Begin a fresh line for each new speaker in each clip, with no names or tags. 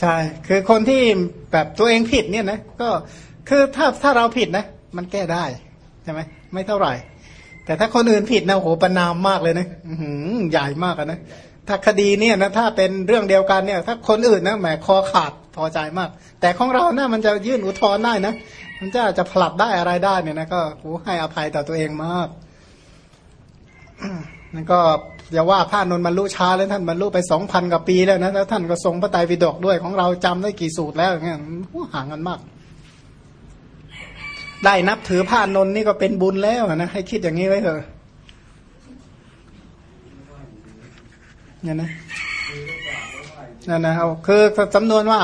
ใช่คือคนที่แบบตัวเองผิดเนี่ยนะก็คือถ้าถ้าเราผิดนะ มันแก้ได้ใช่ไหมไม่เท่าไหร่ แต่ถ้าคนอื่นผิดนะโหประนามมากเลยนะอื้อหือใหญ่มากนะถ้าคดีเนี่ยนะถ้าเป็นเรื่องเดียวกันเนี่ย ถ้าคนอื่นนะแหมคอขาดพอใจมาก แต่ของเรานะ่ะมันจะยื่นอุทธรณ์ได้นะมันจะจะผลัดได้อะไรได้เนี่ยนะก็โหให้อภัยต่อตัวเองมากนั่นก็ อย่าว่าพระนนท์บรรลุช้าแล้วท่านบรรลุไปสองพันกว่าปีแล้วนะแล้วท่านก็ทรงพระไตรปิฎกด้วยของเราจำได้กี่สูตรแล้วเงี้ยห่างกันมาก ได้นับถือพระนนท์นี่ก็เป็นบุญแล้วนะให้คิดอย่างนี้ไว้เถอะเนี่ยนะนั่นนะเอาคือจำนวนว่า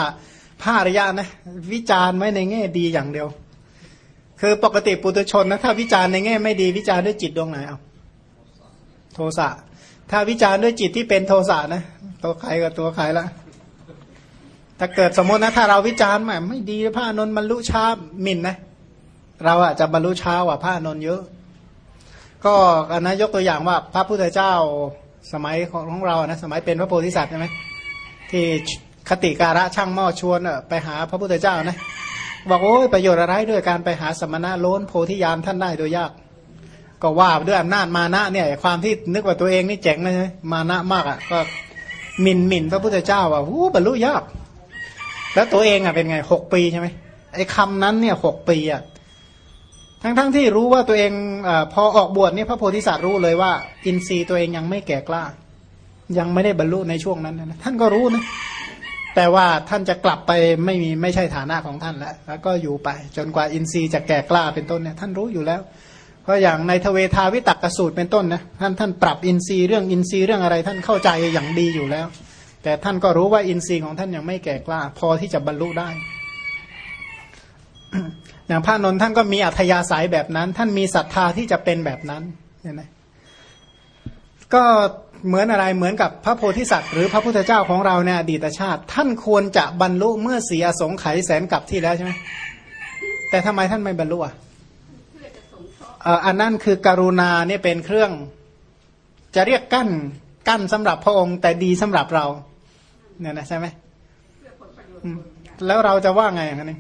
พระอริยะนะวิจารณ์ไว้ในแง่ดีอย่างเดียว คือปกติปุถุชนนะถ้าวิจารณ์ในแง่ไม่ดีวิจารณ์ด้วยจิตดวงไหนเอาโทสะ ถ้าวิจารณ์ด้วยจิตที่เป็นโทสะนะตัวใครกับตัวใครละถ้าเกิดสมมตินะถ้าเราวิจารณ์แบบไม่ดีพระนนท์บรรลุช้ามินนะ เราอะจะบรรลุช้ากว่าพระนนท์เยอะ ก็อันนะยกตัวอย่างว่า พระพุทธเจ้าสมัยของเรานะสมัยเป็นพระโพธิสัตว์ใช่ไหมที่คติการะช่างหม้อชวนไปหาพระพุทธเจ้านะบอกโอ้ยประโยชน์อะไรด้วยการไปหาสมณะโล้นโพธิญาณท่านได้โดยยาก ก็ว่าด้วยอำนาจมานะเนี่ย ความที่นึกว่าตัวเองนี่เจ๋งเลยใช่ไหมมานะมากอะก็หมิ่นหมิ่นพระพุทธเจ้าอะหูบรรลุยาก แล้วตัวเองอะเป็นไงหกปีใช่ไหมไอ้คำนั้นเนี่ยหกปีอะทั้งทั้งที่รู้ว่าตัวเองอพอออกบวชนี่พระโพธิสัตว์รู้เลยว่า อินทรีย์ตัวเองยังไม่แก่กล้า ยังไม่ได้บรรลุในช่วงนั้นนะท่านก็รู้นะแต่ว่าท่านจะกลับไปไม่มีไม่ใช่ฐานะของท่านแล้วแล้วก็อยู่ไป จนกว่าอินทรีย์จะแก่กล้าเป็นต้นเนี่ยท่านรู้อยู่แล้ว เพราะอย่างในทเวทาวิตักกสูตรเป็นต้นนะท่านท่านปรับอินทรีย์เรื่องอินทรีย์เรื่องอะไร ท่านเข้าใจอย่างดีอยู่แล้ว แต่ท่านก็รู้ว่าอินทรีย์ของท่านยังไม่แก่กล้า พอที่จะบรรลุได้ อย่างพระนนท์ท่านก็มีอัธยาศัยแบบนั้น ท่านมีศรัทธาที่จะเป็นแบบนั้นเห็นไหมก็เหมือนอะไรเหมือนกับพระโพธิสัตว์หรือพระพุทธเจ้าของเราในอดีตชาติ ท่านควรจะบรรลุเมื่อเสียสงไขยแสนกับที่แล้วใช่ไหมแต่ทำไมท่านไม่บรรลุอะ อันนั้นคือกรุณาเนี่ยเป็นเครื่องจะเรียกกั้นกั้นสำหรับพระองค์ แต่ดีสำหรับเราเนี่ยนะใช่ไหมแล้วเราจะว่าไงอย่างนี้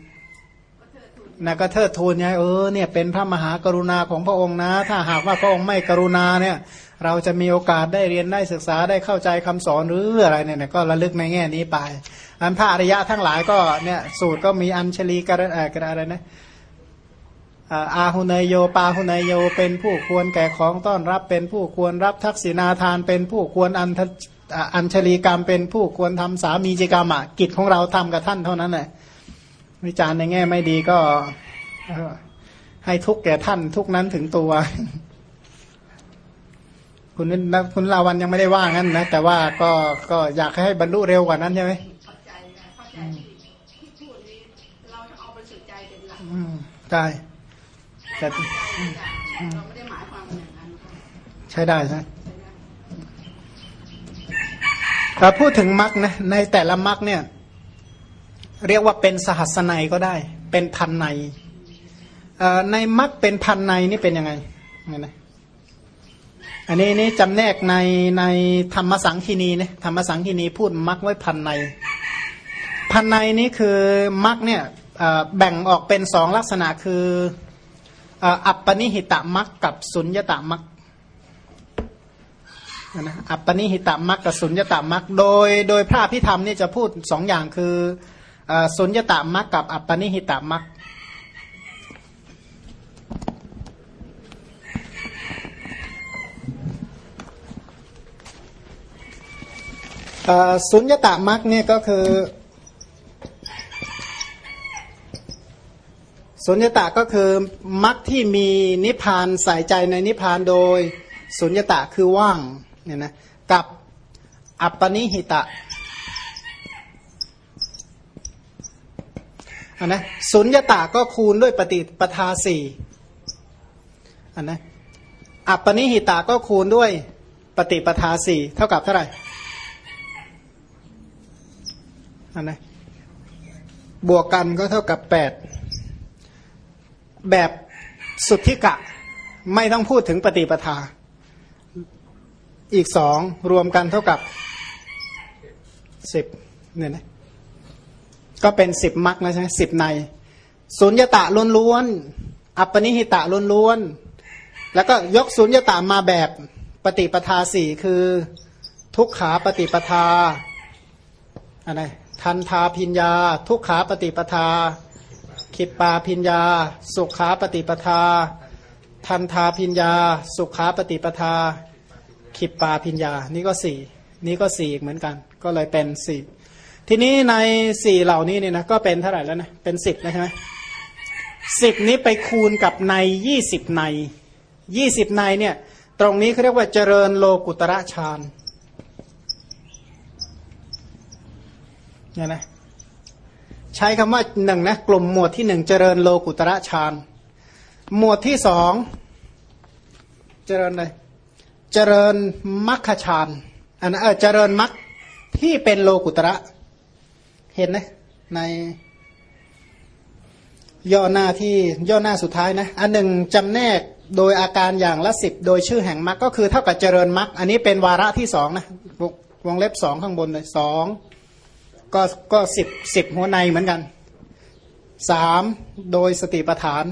นะก็เทิดทูนไงเออเนี่ยเป็นพระมหากรุณาของพระองค์นะ ถ้าหากว่าพระองค์ไม่กรุณาเนี่ย เราจะมีโอกาสได้เรียนได้ศึกษาได้เข้าใจคำสอนหรืออะไรเนี่ยก็ระลึกในแง่นี้ไป อันพระอริยะทั้งหลายก็เนี่ยสูตรก็มีอัญชลีกระอะไรนะ อาหุเนยโยปาหุเนยโยเป็นผู้ควรแก่ของต้อนรับเป็นผู้ควรรับทักษิณาทาน เป็นผู้ควรอันอัญชลีกรรม เป็นผู้ควรทำสามีจิกรรมอะกิจของเราทำกับท่านเท่านั้นแหละวิจารณ์ในแง่ไม่ดีก็ให้ทุกแก่ท่านทุกนั้นถึงตัว คุณคุณลาวันยังไม่ได้ว่างั้นนะ แต่ว่าก็ก็อยากให้บรรลุเร็วกว่านั้นใช่ไหมใช่ แต่ใช้ได้ใช่ถ้าพูดถึงมรคนะในแต่ละมรคเนี่ย เรียกว่าเป็นสหัสนัยก็ได้ เป็นพันในในมักเป็นพันในนี่เป็นยังไงไงนะอันนี้นี่จำแนกในในธรรมสังคีนีเนี่ยธรรมสังคีนีพูดมักไว้พันในพันในนี้คือมักเนี่ยแบ่งออกเป็นสองลักษณะคือ อัปปนิหิตะมักกับสุญญตะมักนะอัปปนิหิตะมักกับสุญญตะมักโดย โดยพระพิธรรมนี่จะพูดสองอย่างคือสุญญตามักกับอัปปนิหิตามักสุญญตามักเนี่ยก็คือ สุญญตาก็คือมักที่มีนิพพานใส่ใจในนิพพานโดย สุญญตาคือว่างเนี่ยนะกับอัปปนิหิตะอันนะสุญญตาก็คูณด้วยปฏิปทาสี่อันนะอัปปนิหิตาก็คูณด้วยปฏิปทาสี่เท่ากับเท่าไหร่อันนะบวกกันก็เท่ากับแปด แบบสุทธิกะ ไม่ต้องพูดถึงปฏิปทา อีกสองรวมกันเท่ากับสิบเนี่ยนะก็เป็นสิบมรรคนะใช่ไหมสิบในสุญญตาล้วนๆอัปปนิหิตะล้วนๆแล้วก็ยกสุญญตามาแบบปฏิปทาสี่คือทุกขาปฏิปทาอะไรทันทาพิญญา ทุกขาปฏิปทา ขิปปาพิญญา สุขาปฏิปทา ทันทาพิญญา สุขาปฏิปทา ขิปปาพิญญา นี่ก็สี่นี่ก็สี่เหมือนกัน ก็เลยเป็นสี่ทีนี้ในสี่เหล่านี้เนี่ยนะก็เป็นเท่าไหร่แล้วนะเป็นสิบนะใช่ไหมสิบนี้ไปคูณกับในยี่สิบในยี่สิบในเนี่ยตรงนี้เขาเรียกว่าเจริญโลกุตระฌานเนี่ยนะ ใช้คำว่าหนึ่งนะกลุ่มหมวดที่หนึ่งเจริญโลกุตระฌานหมวดที่สองเจริญเลยเจริญมัคคฌานอันนั้นเออเจริญมัคที่เป็นโลกุตระ เห็นไหมในย่อหน้าที่ย่อหน้าสุดท้ายนะ อันหนึ่งจำแนกโดยอาการอย่างละสิบโดยชื่อแห่งมรรคก็คือเท่ากับเจริญมรรคอันนี้เป็นวาระที่สองนะวงเล็บสองข้างบนเลยสอง ก็ก็สิบสิบหัวในเหมือนกันสามโดยสติปฐาน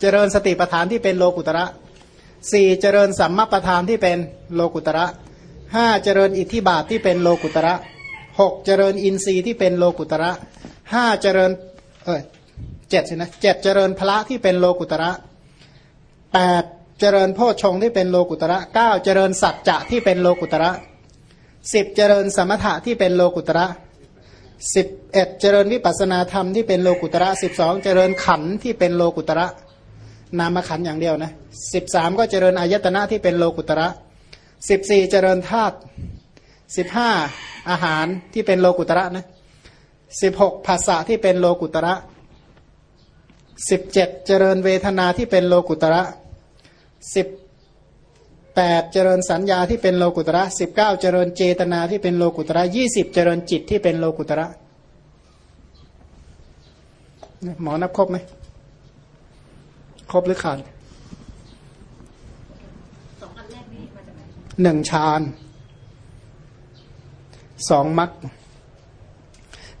เจริญสติปฐานที่เป็นโลกุตระสี่เจริญสัมมาปฐานที่เป็นโลกุตระห้าเจริญอิทธิบาทที่เป็นโลกุตระหกเจริญอินทรีย์ที่เป็นโลกุตระห้าเจริญเออเจ็ดใช่ไหมเจ็ดเจริญพระที่เป็นโลกุตระแปดเจริญโพชงที่เป็นโลกุตระเก้าเจริญสัจจะที่เป็นโลกุตระสิบเจริญสมถะที่เป็นโลกุตระ สิบเอ็ดเจริญวิปัสนาธรรมที่เป็นโลกุตระสิบสองเจริญขันที่เป็นโลกุตระนามขันอย่างเดียวนะสิบสามก็เจริญอายตนะที่เป็นโลกุตระสิบสี่เจริญธาตุสิบห้าอาหารที่เป็นโลกุตระนะสิบหกภาษาที่เป็นโลกุตระสิบเจ็ดเจริญเวทนาที่เป็นโลกุตระสิบ แปดเจริญสัญญาที่เป็นโลกุตระสิบเก้าเจริญเจตนาที่เป็นโลกุตระยี่สิบเจริญจิตที่เป็นโลกุตระหมอนับครบไหมครบหรือขาดหนึ่งฌานสองมัค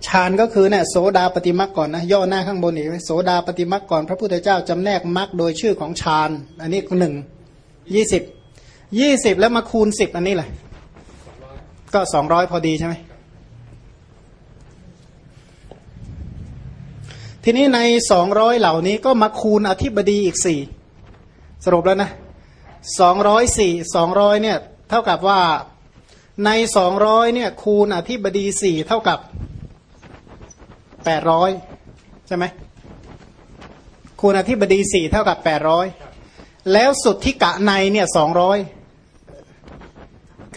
ฌานก็คือเนี่ยโสดาปฏิมักก่อนนะย่อหน้าข้างบนอีกโสดาปฏิมักก่อน พระพุทธเจ้าจำแนกมักโดยชื่อของฌาน อันนี้หนึ่งยี่สิบ ยี่สิบแล้วมาคูณสิบอันนี้แหละ ก็สองร้อยพอดีใช่ไหม ทีนี้ในสองร้อยเหล่านี้ก็มาคูณอธิบดีอีกสี่สรุปแล้วนะสองร้อยสี่สองร้อยเนี่ย เท่ากับว่าในสองร้อยเนี่ยคูณอธิบดีสี่เท่ากับแปดร้อยใช่ไหมคูณอธิบดีสี่เท่ากับแปดร้อยแล้วสุดที่กะในเนี่ยสองร้อย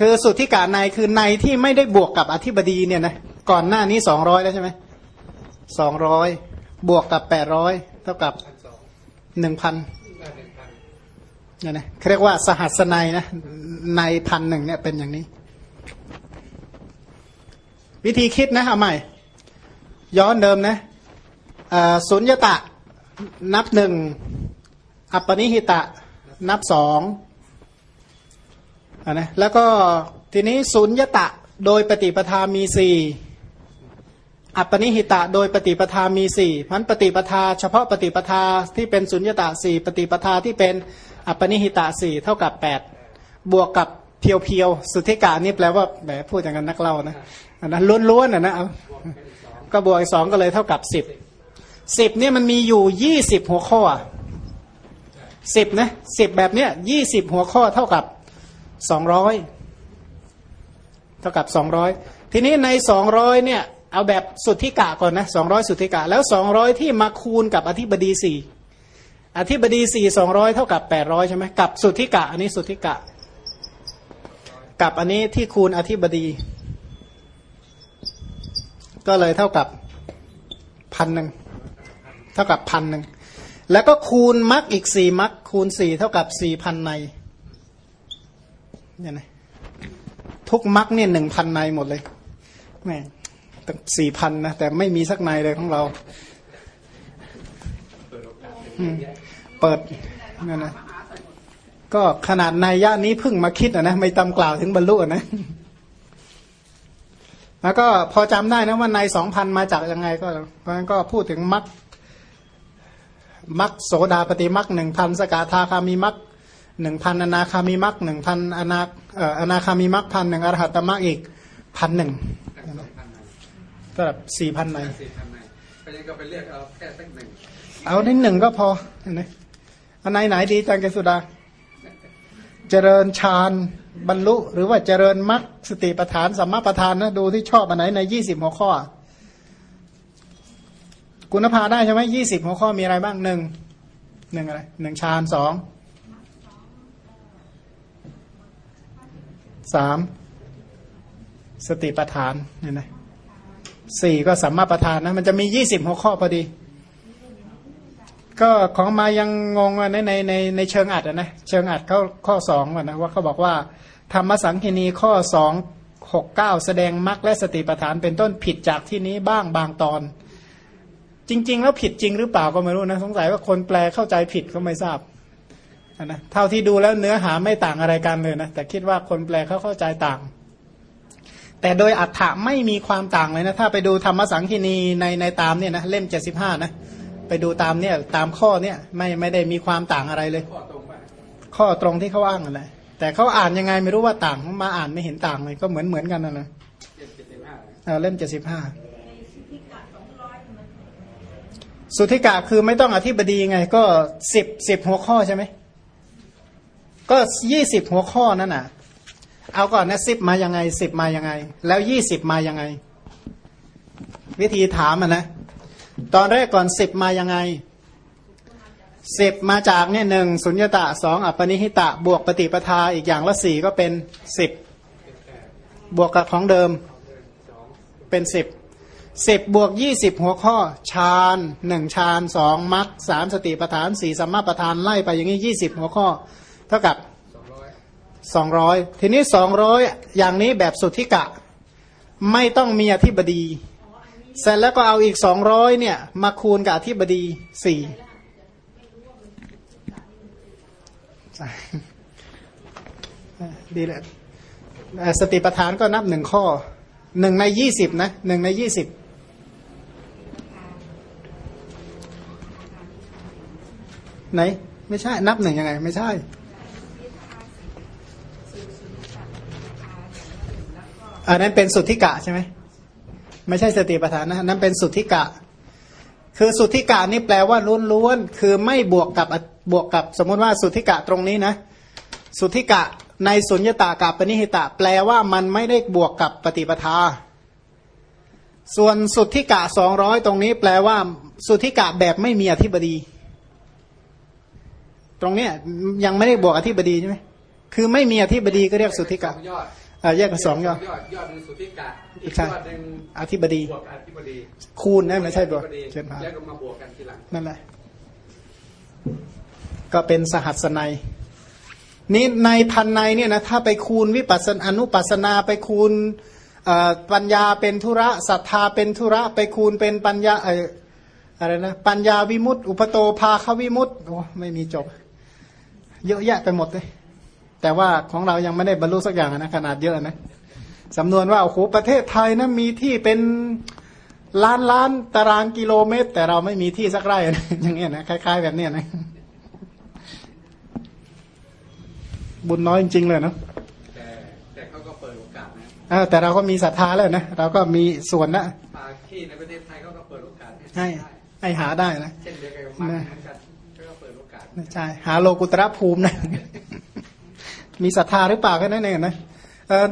คือสุดที่กะในคือในที่ไม่ได้บวกกับอธิบดีเนี่ยนะก่อนหน้านี้สองร้อยแล้วใช่ไหมสองร้อยบวกกับแปดร้อยเท่ากับหนึ่งพันเนี่ยนะเรียกว่าสหัสในนะในพันหนึ่งเนี่ยเป็นอย่างนี้ วิธีคิดนะเอาใหม่ ย้อนเดิมนะสุญญตะนับหนึ่งอัปปนิหิตะนับสอง นะแล้วก็ทีนี้สุญญตะโดยปฏิปทามีสี่อัปปนิหิตะโดยปฏิปทามีสี่พันปฏิปทา เฉพาะปฏิปทาที่เป็นสุญญตะสี่ปฏิปทาที่เป็นอัปปนิหิตะสี่เท่ากับแปดบวกกับเพียวๆสุทธิกานี่แปลว่าแหมพูดอย่างนั้นนักเล่านะอันนั้นล้วนๆอะนะก็บวกอีกสองก็เลยเท่ากับสิบสิบเนี่ยมันมีอยู่ยี่สิบหัวข้อสิบนะสิบแบบเนี้ยยี่สิบหัวข้อเท่ากับ สองร้อยเท่ากับสองร้อยทีนี้ในสองร้อยเนี่ยเอาแบบสุทธิกะก่อนนะสองร้อยสุทธิกะ แล้วสองร้อยที่มาคูณกับอธิบดีสี่อธิบดีสี่สองร้อยเท่ากับแปดร้อยใช่ไหมกับสุทธิกะ อันนี้สุทธิกะ กับอันนี้ที่คูณอธิบดี ก็เลยเท่ากับพันหนึ่งเท่ากับพันหนึ่งแล้วก็คูณมักอีกสี่มักคูณสี่เท่ากับสี่พันใน เนี่ยนะทุกมักเนี่ยหนึ่งพันในหมดเลยแม่ตั้งสี่พันนะแต่ไม่มีสักในเลยของเราเปิดนั่นนะก็ขนาดในย่านี้เพิ่งมาคิดอะนะไม่ตำกล่าวถึงบรรลุนะแล้วก็พอจำได้นะว่าในสองพันมาจากยังไงก็เพราะฉะนั้นก็พูดถึงมัคมัคโสดาปฏิมัคหนึ่งพันสกทาคามีมัค หนึ่งพันอนาคามีมัคหนึ่งพันอนาเอ่ออนาคามีมัคพันหนึ่งอรหัตตมัคอีกพันหนึ่ง
ตั้งสองพันใน
ก็แบบสี่พันใน
สี่พันในเพราะฉะนั้นก็ไปเลือกเอาแค่สักหนึ่ง
เอานิดหนึ่งก็พอเห็นไหมอันไหนไหนดีจังเกสุดา เจริญฌานบรรลุ หรือว่าเจริญมรรคสติปัฏฐานสัมมาปัฏฐานนะดูที่ชอบอันไหนในยี่สิบหัวข้อกุณภาได้ใช่ไหมยี่สิบหัวข้อมีอะไรบ้างหนึ่งหนึ่งอะไรหนึ่งฌานสอง สามสติปัฏฐานเนี่ยนะสี่ก็สัมมาปัฏฐานนะมันจะมียี่สิบหัวข้อพอดี ก็ของมายังงงในในในในเชิงอัดนะเชิงอัดเขาข้อสองก่อนนะว่าเขาบอกว่า ธรรมสังคีนีข้อสองหกเก้าแสดงมรรคและสติปัฏฐาน เป็นต้นผิดจากที่นี้บ้างบางตอน จริง ๆ แล้วผิดจริงหรือเปล่าก็ไม่รู้นะสงสัยว่าคนแปลเข้าใจผิดก็ไม่ทราบ นะเท่าที่ดูแล้วเนื้อหาไม่ต่างอะไรกันเลยนะแต่คิดว่าคนแปลเขาเข้าใจต่าง แต่โดยอัฏฐะไม่มีความต่างเลยนะถ้าไปดูธรรมสังคีนีในในตามเนี่ยนะเล่มเจ็ดสิบห้านะไปดูตามเนี่ยตามข้อเนี่ยไม่ไม่ได้มีความต่างอะไรเลย
ข้อตรงป่ะ
ข้อตรงที่เขาอ้างอะไรแต่เขาอ่านยังไงไม่รู้ว่าต่างมาอ่านไม่เห็นต่างเลยก็เหมือนเหมือนกันนะนะ
เจ็ดสิบห้า
เออเล่มเจ็ดสิบห้าสุทธิกะคือไม่ต้องอธิบดีไง ก็สิบสิบหัวข้อใช่ไหม ก็ยี่สิบหัวข้อนั่นน่ะ เอาก่อนนะสิบมายังไงสิบมายังไง แล้วยี่สิบมายังไง วิธีถามอะนะ ตอนแรกก่อนสิบมายังไงสิบมาจากเนี่ยหนึ่งสุญญตะสองอัปนิหิตะ บวกปฏิปทาอีกอย่างละสี่ก็เป็นสิบบวกกับของเดิมเป็นสิบสิบบวกยี่สิบหัวข้อฌานหนึ่งฌานสองมรรคสามสติปัฏฐานสี่สัมมาปัฏฐานไล่ไปอย่างนี้ยี่สิบหัวข้อ เท่ากับ
สองร้อย
สองร้อยทีนี้สองร้อยอย่างนี้แบบสุทธิกะ ไม่ต้องมีอธิบดี เสร็จแล้วก็เอาอีกสองร้อยเนี่ย มาคูณกับอธิบดีสี่ดีเลยเอ่อสติปัฏฐานก็นับหนึ่งข้อหนึ่งในยี่สิบนะหนึ่งในยี่สิบไหน ไม่ใช่ นับหนึ่งยังไง ไม่ใช่ อันนั้นเป็นสุทธิกะใช่ไหมไม่ใช่สติปัฏฐานนะนั้นเป็นสุทธิกะ คือสุทธิกะนี่แปลว่าล้วนๆคือไม่บวกกับบวกกับสมมติว่าสุทธิกะตรงนี้นะ สุทธิกะในสุญญตากับปณิหิตะ แปลว่ามันไม่ได้บวกกับปฏิปทา ส่วนสุทธิกะสองร้อยตรงนี้แปลว่า สุทธิกะแบบไม่มีอธิบดี ตรงเนี้ยยังไม่ได้บวกอธิบดีใช่ไหมคือไม่มีอธิบดีก็เรียกสุทธิกะ
องยอด
อ่าแยกเป็นสองยอด
ยอดยอดหนึ่งสุทธิกะอีก
ใช่
ยอดหนึ่ง
อธิบดี
บวกอธิบดี
คูณนะไม่ใช่บวก
อธิบดี
เชิญพา
แล้วก็มาบวกกันทีหลัง
นั่นแหละก็เป็นสหัสนัยนี้ในพันในเนี่ยนะถ้าไปคูณวิปัสสนาอนุปัสสนาไปคูณเอ่อปัญญาเป็นธุระศรัทธาเป็นธุระไปคูณเป็นปัญญาเอ่ออะไรนะปัญญาวิมุตติ อุปโตภาควิมุตติโอ้ไม่มีจบ เยอะแยะไปหมดเลย แต่ว่าของเรายังไม่ได้บรรลุสักอย่างนะขนาดเยอะนะสำนวนว่าโอ้โหประเทศไทยนะมีที่เป็นล้านล้านตารางกิโลเมตร แต่เราไม่มีที่สักไร่นะอย่างเงี้ยนะคล้าย ๆ แบบเนี้ยนะบุญน้อยจริง ๆ เลยเนาะ
แต่แต่เขาก็เปิดโอกาสนะ
เออแต่เราก็มีศรัทธาแล้วนะเราก็มีส่วนนะ
ปาที่ในประเทศไทยเขาก็เปิดโอกาส
ให้ให้หาได้นะ
เช่นเดียวกันกับมันเหมือนกันเขาก็เปิดโอกาส
ใช่หาโลกุตระภูมินะ มีศรัทธาหรือเปล่าแค่นั้นเองนะ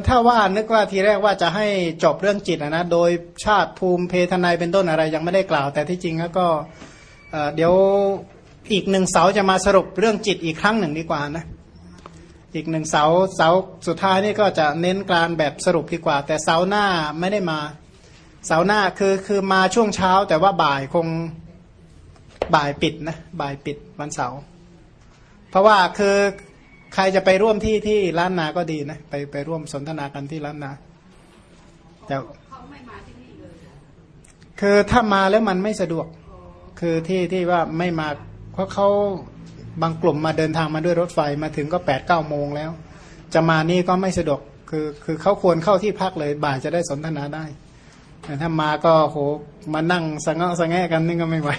ถ้าว่านึกว่าทีแรกว่าจะให้จบเรื่องจิตนะนะโดยชาติภูมิเพทนายเป็นต้นอะไรยังไม่ได้กล่าว แต่ที่จริงแล้วก็เดี๋ยวอีกหนึ่งเสาจะมาสรุปเรื่องจิตอีกครั้งหนึ่งดีกว่านะอีกหนึ่งเสาเสาสุดท้ายนี่ก็จะเน้นกลารแบบสรุปดีกว่า แต่เสาหน้าไม่ได้มา เสาหน้าคือคือมาช่วงเช้า แต่ว่าบ่ายคงบ่ายปิดนะบ่ายปิดวันเสาร์เพราะว่าคือ ใครจะไปร่วมที่ที่ร้านนาก็ดีนะ ไปไปร่วมสนทนากันที่ร้านนาแต่
เขาไม่มาที่นี่เลย
คือถ้ามาแล้วมันไม่สะดวก คือที่ที่ว่าไม่มาเพราะเขาบางกลุ่มมาเดินทางมาด้วยรถไฟมาถึงก็แปดเก้าโมงแล้ว จะมานี่ก็ไม่สะดวก คือคือเขาควรเข้าที่พักเลยบ่ายจะได้สนทนาได้แต่ถ้ามาก็โหมานั่งสะเงาะสะแงกันนี่ก็ไม่ไหว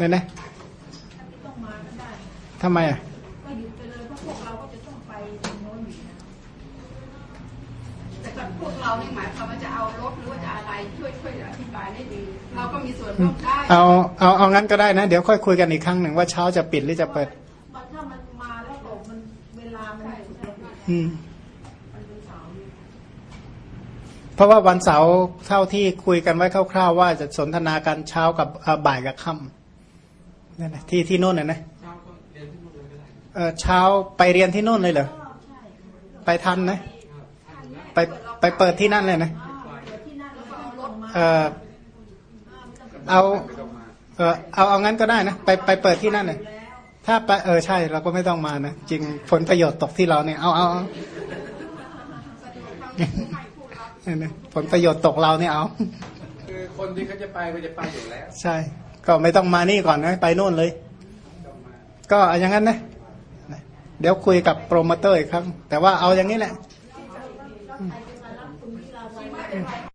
เนี่ยนะ
ต้องมากันได้
ทำไมอะ
ก็หยุดไปเลยเพราะพวกเราก็จะต้องไปตรงโน้นอยู่นะแต่กับพวกเรานี่หมายความว่าจะเอารถหรือว่าจะอะไรช่วยช่วยอธิบายได้ดี เราก็มีส่วนร่วมได้
เอาเอาเอางั้นก็ได้นะ เดี๋ยวค่อยคุยกันอีกครั้งหนึ่งว่าเช้าจะปิดหรือจะเปิด
มันถ้ามันมาแล้วตกมันเวลามันไม่ถูกต้อง
อืม
มันเป็นเสาร์นี่
เพราะว่าวันเสาร์เท่าที่คุยกันไว้คร่าวๆว่าจะสนทนากันเช้ากับเอ่อบ่ายกับค่ำ นั่นนะที่ที่โน่นน่ะนะ
เช้าก็เรียนที่นู่นเลยก็ได้
เอ่อเช้าไปเรียนที่โน่นเลยเหรอ
ก็ใช่
ไปทันนะไปไปเปิดที่นั่นเลยนะ
อ่าเดี๋ยวที่นั่นแล้วก็เอารถมา
เออเอา
ไม่ต้องมา
เออเอาเอางั้นก็ได้นะไปไปเปิดที่นั่นเลยถ้าไปเออใช่เราก็ไม่ต้องมานะจริงผลประโยชน์ตกที่เราเนี่ยเอาเอาเอาเนี่ยนะผลประโยชน์ตกเราเนี่ยเอา
คือคนที่เขาจะไปก็จะไปอยู่แล้ว
ใช่ ก็ไม่ต้องมานี่ก่อนนะไปโน่นเลย ก็อย่างนั้นนะเดี๋ยวคุยกับโปรโมเตอร์อีกครั้ง แต่ว่าเอาอย่างนี้แหละ